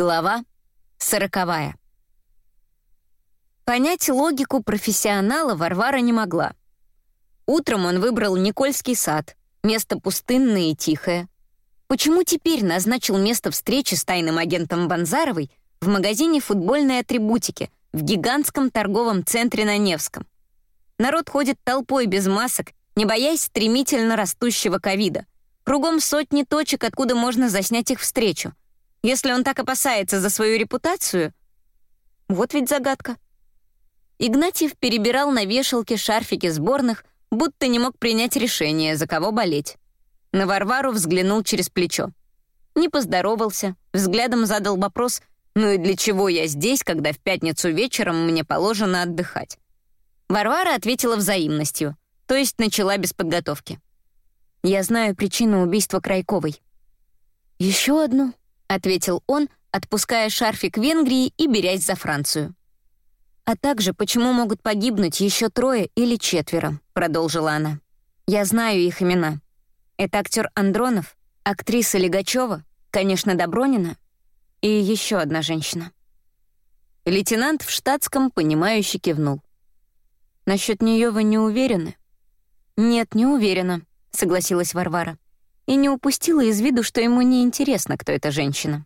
Глава сороковая. Понять логику профессионала Варвара не могла. Утром он выбрал Никольский сад, место пустынное и тихое. Почему теперь назначил место встречи с тайным агентом Банзаровой в магазине футбольной атрибутики в гигантском торговом центре на Невском? Народ ходит толпой без масок, не боясь стремительно растущего ковида. Кругом сотни точек, откуда можно заснять их встречу. Если он так опасается за свою репутацию... Вот ведь загадка. Игнатьев перебирал на вешалке шарфики сборных, будто не мог принять решение, за кого болеть. На Варвару взглянул через плечо. Не поздоровался, взглядом задал вопрос «Ну и для чего я здесь, когда в пятницу вечером мне положено отдыхать?» Варвара ответила взаимностью, то есть начала без подготовки. «Я знаю причину убийства Крайковой». «Еще одну?» Ответил он, отпуская шарфик Венгрии и берясь за Францию. «А также, почему могут погибнуть еще трое или четверо», — продолжила она. «Я знаю их имена. Это актер Андронов, актриса Легачева, конечно, Добронина и еще одна женщина». Лейтенант в штатском, понимающе кивнул. «Насчет нее вы не уверены?» «Нет, не уверена», — согласилась Варвара и не упустила из виду, что ему не интересно, кто эта женщина.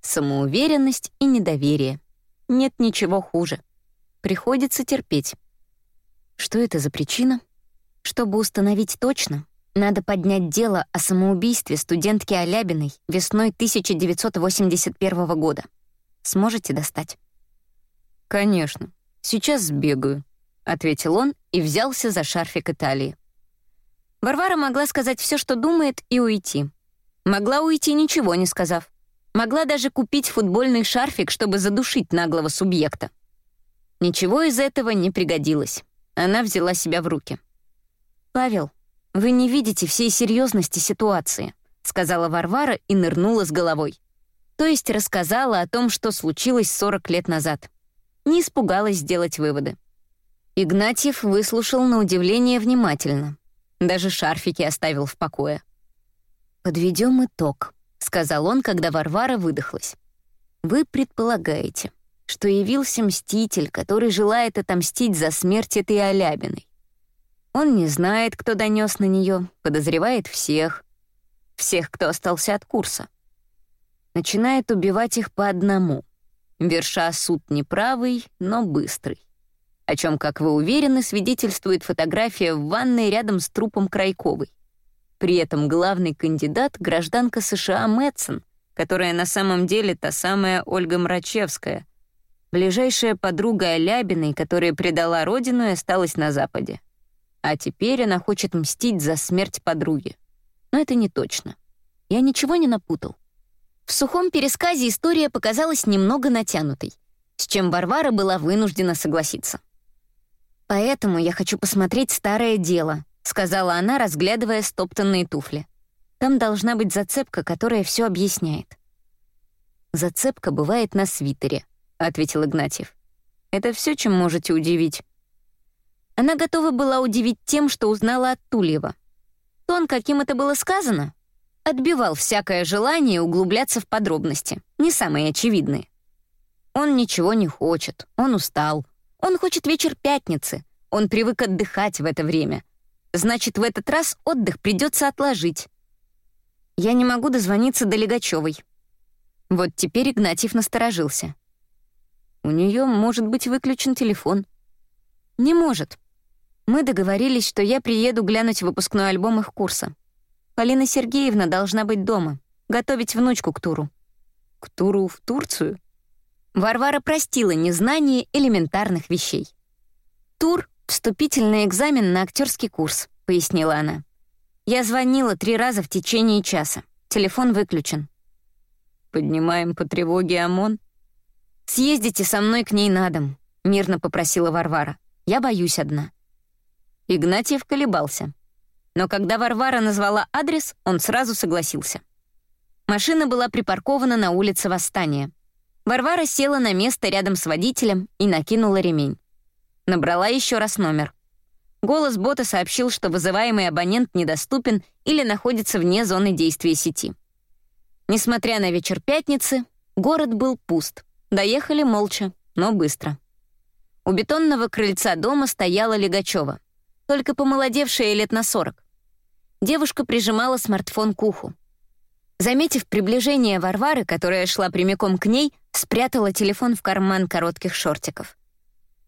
Самоуверенность и недоверие. Нет ничего хуже. Приходится терпеть. Что это за причина? Чтобы установить точно, надо поднять дело о самоубийстве студентки Алябиной весной 1981 года. Сможете достать? «Конечно. Сейчас сбегаю», — ответил он и взялся за шарфик Италии. Варвара могла сказать все, что думает, и уйти. Могла уйти, ничего не сказав. Могла даже купить футбольный шарфик, чтобы задушить наглого субъекта. Ничего из этого не пригодилось. Она взяла себя в руки. «Павел, вы не видите всей серьезности ситуации», сказала Варвара и нырнула с головой. То есть рассказала о том, что случилось 40 лет назад. Не испугалась сделать выводы. Игнатьев выслушал на удивление внимательно. Даже шарфики оставил в покое. «Подведем итог», — сказал он, когда Варвара выдохлась. «Вы предполагаете, что явился мститель, который желает отомстить за смерть этой Алябиной. Он не знает, кто донес на нее, подозревает всех. Всех, кто остался от курса. Начинает убивать их по одному, верша суд неправый, но быстрый о чем, как вы уверены, свидетельствует фотография в ванной рядом с трупом Крайковой. При этом главный кандидат — гражданка США Мэтсон, которая на самом деле та самая Ольга Мрачевская, ближайшая подруга Алябиной, которая предала родину и осталась на Западе. А теперь она хочет мстить за смерть подруги. Но это не точно. Я ничего не напутал. В сухом пересказе история показалась немного натянутой, с чем Варвара была вынуждена согласиться. «Поэтому я хочу посмотреть старое дело», — сказала она, разглядывая стоптанные туфли. «Там должна быть зацепка, которая все объясняет». «Зацепка бывает на свитере», — ответил Игнатьев. «Это все, чем можете удивить». Она готова была удивить тем, что узнала от Тульева. Тон, каким это было сказано, отбивал всякое желание углубляться в подробности, не самые очевидные. Он ничего не хочет, он устал, он хочет вечер пятницы. Он привык отдыхать в это время. Значит, в этот раз отдых придется отложить. Я не могу дозвониться до Легачевой. Вот теперь Игнатьев насторожился. У нее может быть выключен телефон. Не может. Мы договорились, что я приеду глянуть выпускной альбом их курса. Полина Сергеевна должна быть дома, готовить внучку к туру. К туру в Турцию? Варвара простила незнание элементарных вещей. «Тур — вступительный экзамен на актерский курс», — пояснила она. «Я звонила три раза в течение часа. Телефон выключен». «Поднимаем по тревоге ОМОН?» «Съездите со мной к ней на дом», — мирно попросила Варвара. «Я боюсь одна». Игнатьев колебался. Но когда Варвара назвала адрес, он сразу согласился. Машина была припаркована на улице Восстания — Варвара села на место рядом с водителем и накинула ремень. Набрала еще раз номер. Голос бота сообщил, что вызываемый абонент недоступен или находится вне зоны действия сети. Несмотря на вечер пятницы, Город был пуст. Доехали молча, но быстро. У бетонного крыльца дома стояла Легачева, только помолодевшая лет на сорок. Девушка прижимала смартфон к уху. Заметив приближение Варвары, которая шла прямиком к ней, спрятала телефон в карман коротких шортиков.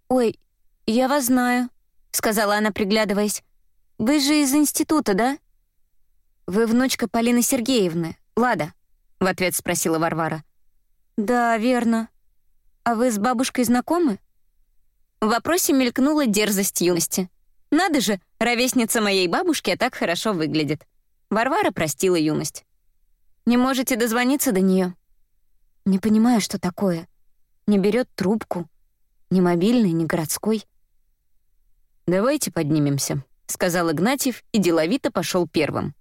«Ой, я вас знаю», — сказала она, приглядываясь. «Вы же из института, да?» «Вы внучка Полины Сергеевны, Лада?» — в ответ спросила Варвара. «Да, верно. А вы с бабушкой знакомы?» В вопросе мелькнула дерзость юности. «Надо же, ровесница моей бабушки, а так хорошо выглядит». Варвара простила юность. «Не можете дозвониться до нее?» «Не понимаю, что такое. Не берет трубку. Ни мобильный, ни городской». «Давайте поднимемся», — сказал Игнатьев и деловито пошел первым.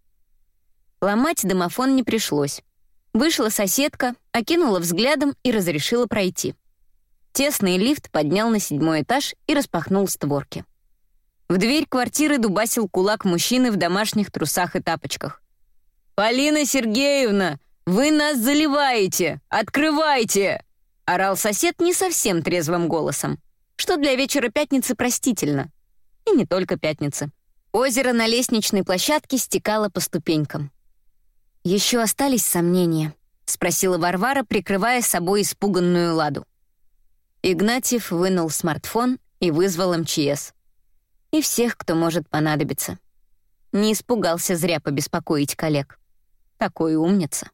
Ломать домофон не пришлось. Вышла соседка, окинула взглядом и разрешила пройти. Тесный лифт поднял на седьмой этаж и распахнул створки. В дверь квартиры дубасил кулак мужчины в домашних трусах и тапочках. «Полина Сергеевна, вы нас заливаете! Открывайте!» орал сосед не совсем трезвым голосом, что для вечера пятницы простительно. И не только пятницы. Озеро на лестничной площадке стекало по ступенькам. Еще остались сомнения?» — спросила Варвара, прикрывая собой испуганную ладу. Игнатьев вынул смартфон и вызвал МЧС. И всех, кто может понадобиться. Не испугался зря побеспокоить коллег. Такой умница.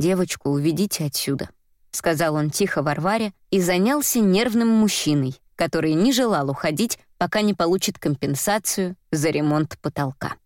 «Девочку уведите отсюда», — сказал он тихо Варваре и занялся нервным мужчиной, который не желал уходить, пока не получит компенсацию за ремонт потолка.